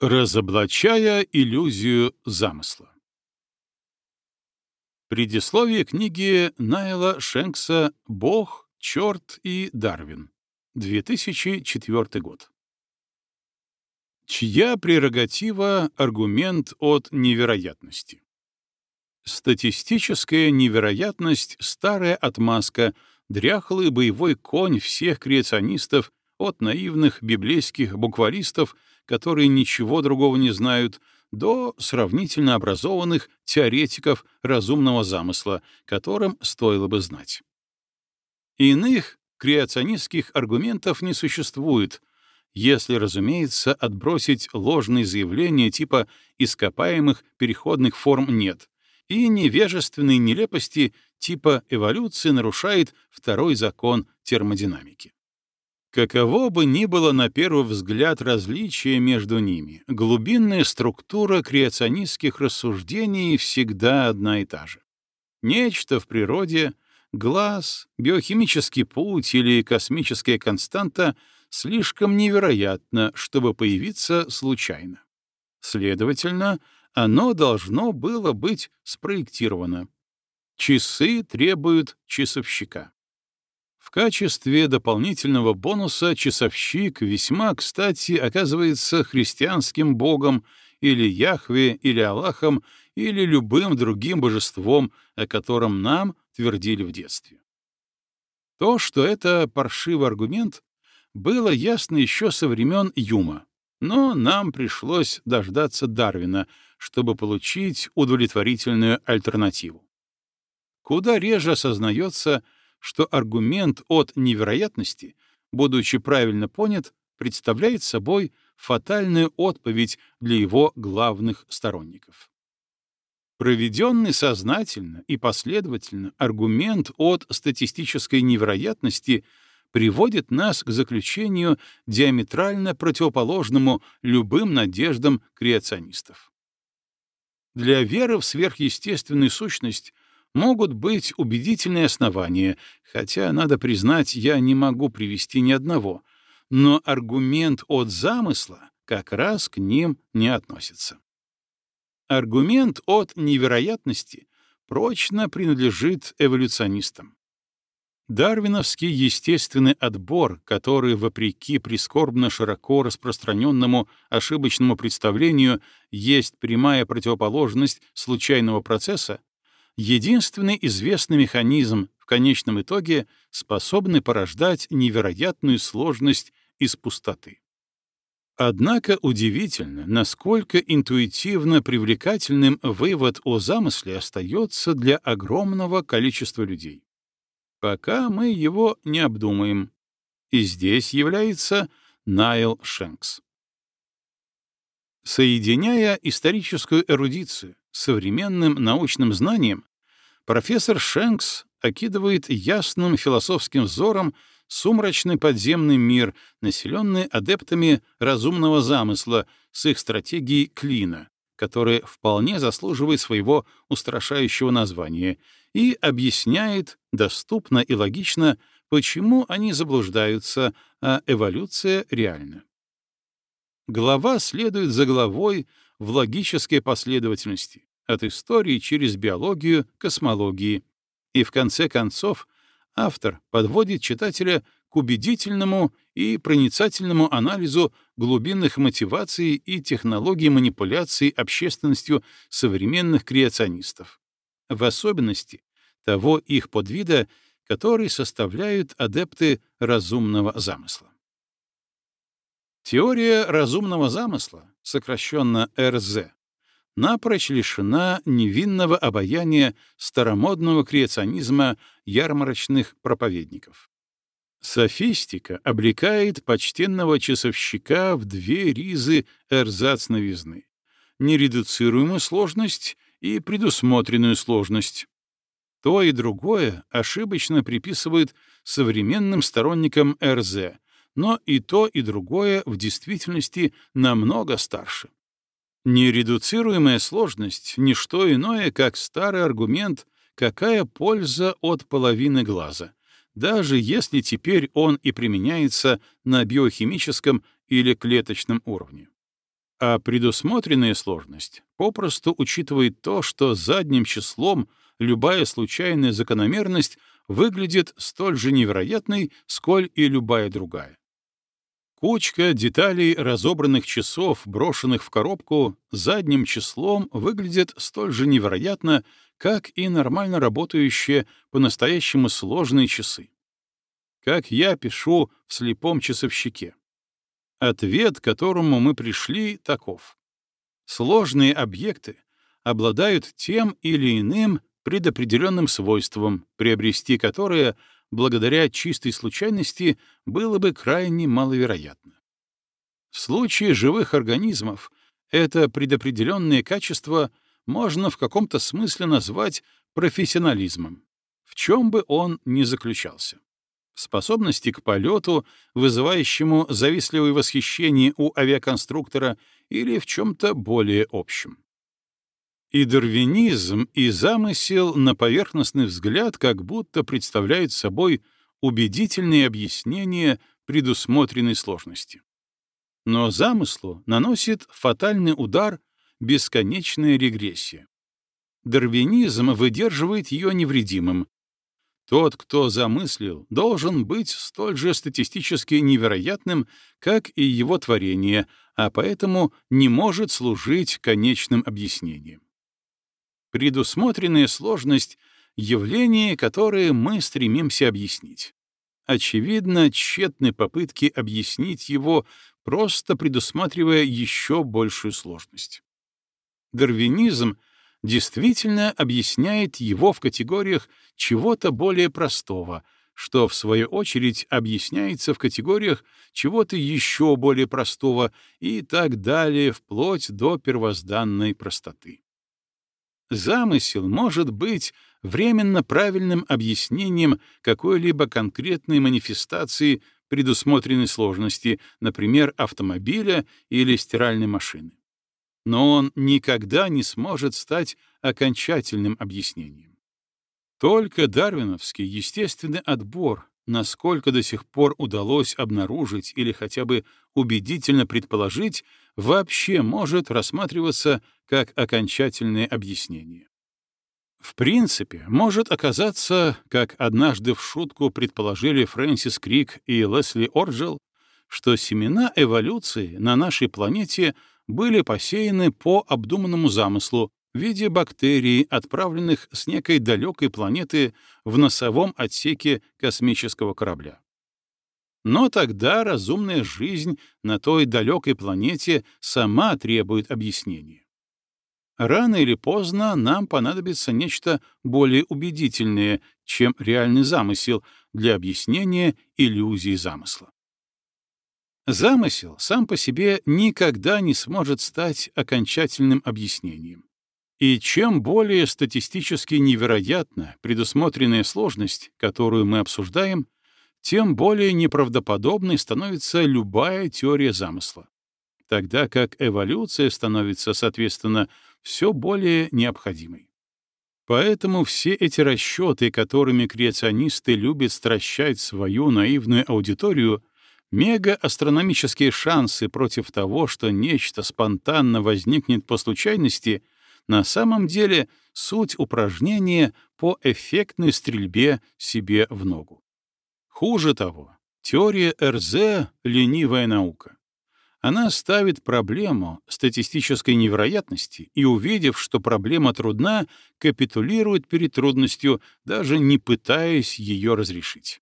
Разоблачая иллюзию замысла. Предисловие книги Найла Шенкса «Бог, черт и Дарвин», 2004 год. Чья прерогатива — аргумент от невероятности? Статистическая невероятность — старая отмазка, дряхлый боевой конь всех креационистов, от наивных библейских буквалистов — которые ничего другого не знают, до сравнительно образованных теоретиков разумного замысла, которым стоило бы знать. Иных креационистских аргументов не существует, если, разумеется, отбросить ложные заявления типа «ископаемых переходных форм нет» и невежественной нелепости типа «эволюция нарушает второй закон термодинамики». Каково бы ни было на первый взгляд различие между ними, глубинная структура креационистских рассуждений всегда одна и та же. Нечто в природе, глаз, биохимический путь или космическая константа слишком невероятно, чтобы появиться случайно. Следовательно, оно должно было быть спроектировано. Часы требуют часовщика. В качестве дополнительного бонуса часовщик весьма, кстати, оказывается христианским богом или Яхве, или Аллахом, или любым другим божеством, о котором нам твердили в детстве. То, что это паршивый аргумент, было ясно еще со времен Юма, но нам пришлось дождаться Дарвина, чтобы получить удовлетворительную альтернативу. Куда реже осознается, что аргумент от невероятности, будучи правильно понят, представляет собой фатальную отповедь для его главных сторонников. Проведенный сознательно и последовательно аргумент от статистической невероятности приводит нас к заключению диаметрально противоположному любым надеждам креационистов. Для веры в сверхъестественную сущность могут быть убедительные основания, хотя, надо признать, я не могу привести ни одного, но аргумент от замысла как раз к ним не относится. Аргумент от невероятности прочно принадлежит эволюционистам. Дарвиновский естественный отбор, который, вопреки прискорбно широко распространенному ошибочному представлению, есть прямая противоположность случайного процесса, единственный известный механизм в конечном итоге, способный порождать невероятную сложность из пустоты. Однако удивительно, насколько интуитивно привлекательным вывод о замысле остается для огромного количества людей. Пока мы его не обдумаем. И здесь является Найл Шенкс. Соединяя историческую эрудицию с современным научным знанием, профессор Шенкс окидывает ясным философским взором сумрачный подземный мир, населенный адептами разумного замысла с их стратегией клина, которая вполне заслуживает своего устрашающего названия, и объясняет доступно и логично, почему они заблуждаются, а эволюция реальна. Глава следует за главой в логической последовательности, от истории через биологию, космологии. И в конце концов автор подводит читателя к убедительному и проницательному анализу глубинных мотиваций и технологий манипуляции общественностью современных креационистов, в особенности того их подвида, который составляют адепты разумного замысла. Теория разумного замысла, сокращенно РЗ, напрочь лишена невинного обаяния старомодного креационизма ярмарочных проповедников. Софистика облекает почтенного часовщика в две ризы эрзац новизны — нередуцируемую сложность и предусмотренную сложность. То и другое ошибочно приписывают современным сторонникам РЗ, но и то, и другое в действительности намного старше. Нередуцируемая сложность — не что иное, как старый аргумент «какая польза от половины глаза», даже если теперь он и применяется на биохимическом или клеточном уровне. А предусмотренная сложность попросту учитывает то, что задним числом любая случайная закономерность выглядит столь же невероятной, сколь и любая другая. Кучка деталей разобранных часов, брошенных в коробку, задним числом выглядит столь же невероятно, как и нормально работающие по-настоящему сложные часы. Как я пишу в слепом часовщике. Ответ, к которому мы пришли, таков. Сложные объекты обладают тем или иным предопределенным свойством, приобрести которое — благодаря чистой случайности, было бы крайне маловероятно. В случае живых организмов это предопределенное качество можно в каком-то смысле назвать профессионализмом, в чем бы он ни заключался. Способности к полету, вызывающему завистливое восхищение у авиаконструктора или в чем-то более общем. И дарвинизм, и замысел на поверхностный взгляд как будто представляют собой убедительные объяснения предусмотренной сложности. Но замыслу наносит фатальный удар бесконечная регрессия. Дарвинизм выдерживает ее невредимым. Тот, кто замыслил, должен быть столь же статистически невероятным, как и его творение, а поэтому не может служить конечным объяснением. Предусмотренная сложность — явление, которое мы стремимся объяснить. Очевидно, тщетны попытки объяснить его, просто предусматривая еще большую сложность. Дарвинизм действительно объясняет его в категориях чего-то более простого, что, в свою очередь, объясняется в категориях чего-то еще более простого и так далее, вплоть до первозданной простоты. Замысел может быть временно правильным объяснением какой-либо конкретной манифестации предусмотренной сложности, например, автомобиля или стиральной машины. Но он никогда не сможет стать окончательным объяснением. Только дарвиновский естественный отбор, насколько до сих пор удалось обнаружить или хотя бы убедительно предположить, вообще может рассматриваться как окончательное объяснение. В принципе, может оказаться, как однажды в шутку предположили Фрэнсис Крик и Лесли Орджел, что семена эволюции на нашей планете были посеяны по обдуманному замыслу в виде бактерий, отправленных с некой далекой планеты в носовом отсеке космического корабля. Но тогда разумная жизнь на той далекой планете сама требует объяснения. Рано или поздно нам понадобится нечто более убедительное, чем реальный замысел для объяснения иллюзии замысла. Замысел сам по себе никогда не сможет стать окончательным объяснением. И чем более статистически невероятна предусмотренная сложность, которую мы обсуждаем, тем более неправдоподобной становится любая теория замысла, тогда как эволюция становится, соответственно, все более необходимой. Поэтому все эти расчеты, которыми креационисты любят стращать свою наивную аудиторию, мегаастрономические шансы против того, что нечто спонтанно возникнет по случайности, на самом деле суть упражнения по эффектной стрельбе себе в ногу. Хуже того, теория РЗ — ленивая наука. Она ставит проблему статистической невероятности и, увидев, что проблема трудна, капитулирует перед трудностью, даже не пытаясь ее разрешить.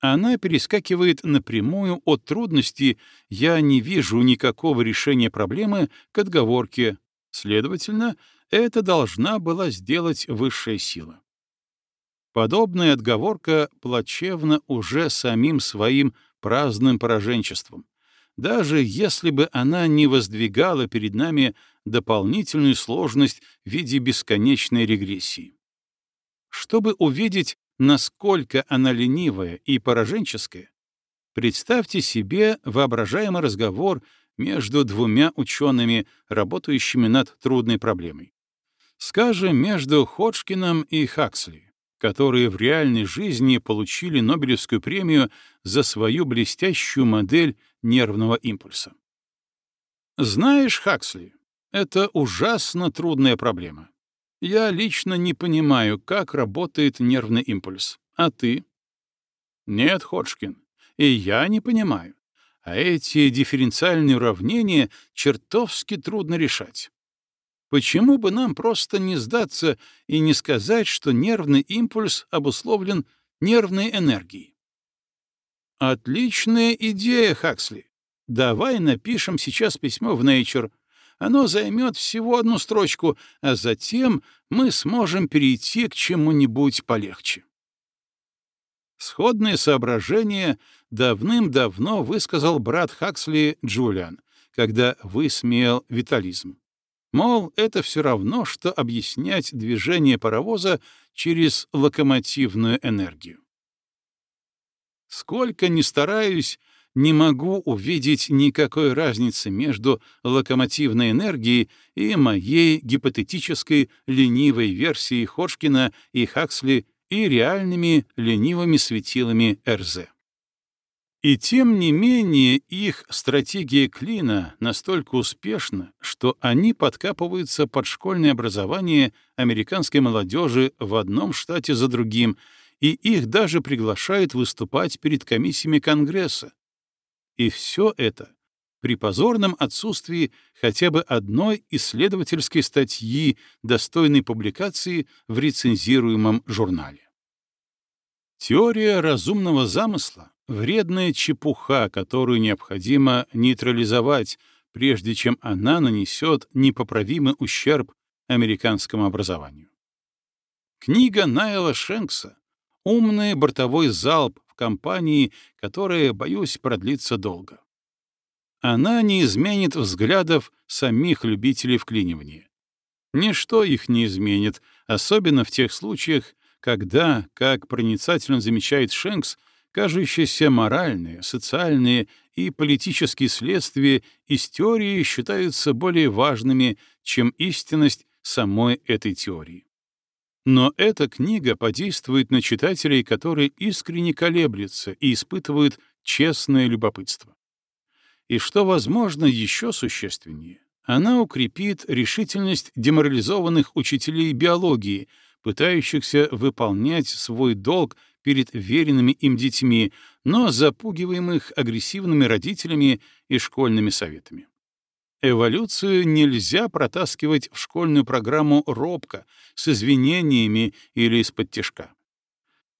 Она перескакивает напрямую от трудности «я не вижу никакого решения проблемы» к отговорке. Следовательно, это должна была сделать высшая сила. Подобная отговорка плачевна уже самим своим праздным пораженчеством, даже если бы она не воздвигала перед нами дополнительную сложность в виде бесконечной регрессии. Чтобы увидеть, насколько она ленивая и пораженческая, представьте себе воображаемый разговор между двумя учеными, работающими над трудной проблемой. Скажем, между Ходжкиным и Хаксли которые в реальной жизни получили Нобелевскую премию за свою блестящую модель нервного импульса. Знаешь, Хаксли, это ужасно трудная проблема. Я лично не понимаю, как работает нервный импульс. А ты? Нет, Ходжкин, и я не понимаю. А эти дифференциальные уравнения чертовски трудно решать. Почему бы нам просто не сдаться и не сказать, что нервный импульс обусловлен нервной энергией? Отличная идея, Хаксли. Давай напишем сейчас письмо в Nature. Оно займет всего одну строчку, а затем мы сможем перейти к чему-нибудь полегче. Сходное соображение давным-давно высказал брат Хаксли Джулиан, когда высмеял витализм. Мол, это все равно, что объяснять движение паровоза через локомотивную энергию. Сколько ни стараюсь, не могу увидеть никакой разницы между локомотивной энергией и моей гипотетической ленивой версией Ходжкина и Хаксли и реальными ленивыми светилами РЗ. И тем не менее их стратегия клина настолько успешна, что они подкапываются под школьное образование американской молодежи в одном штате за другим, и их даже приглашают выступать перед комиссиями Конгресса. И все это при позорном отсутствии хотя бы одной исследовательской статьи, достойной публикации в рецензируемом журнале. Теория разумного замысла Вредная чепуха, которую необходимо нейтрализовать, прежде чем она нанесет непоправимый ущерб американскому образованию. Книга Найла Шенкса «Умный бортовой залп» в компании, которая, боюсь, продлится долго. Она не изменит взглядов самих любителей вклинивания. Ничто их не изменит, особенно в тех случаях, когда, как проницательно замечает Шенкс, кажущиеся моральные, социальные и политические следствия из теории считаются более важными, чем истинность самой этой теории. Но эта книга подействует на читателей, которые искренне колеблются и испытывают честное любопытство. И что, возможно, еще существеннее, она укрепит решительность деморализованных учителей биологии, пытающихся выполнять свой долг перед веренными им детьми, но запугиваемых агрессивными родителями и школьными советами. Эволюцию нельзя протаскивать в школьную программу робко, с извинениями или из-под тяжка.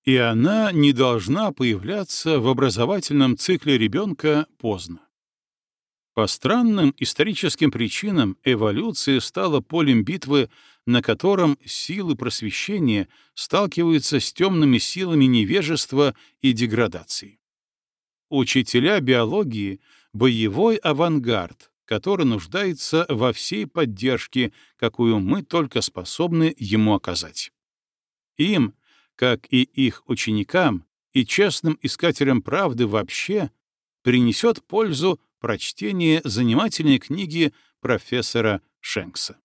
И она не должна появляться в образовательном цикле ребенка поздно. По странным историческим причинам эволюция стала полем битвы, на котором силы просвещения сталкиваются с темными силами невежества и деградации. Учителя биологии — боевой авангард, который нуждается во всей поддержке, какую мы только способны ему оказать. Им, как и их ученикам, и честным искателям правды вообще, принесет пользу прочтение занимательной книги профессора Шенкса.